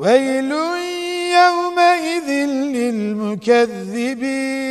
ويل يومئذ للمكذبين.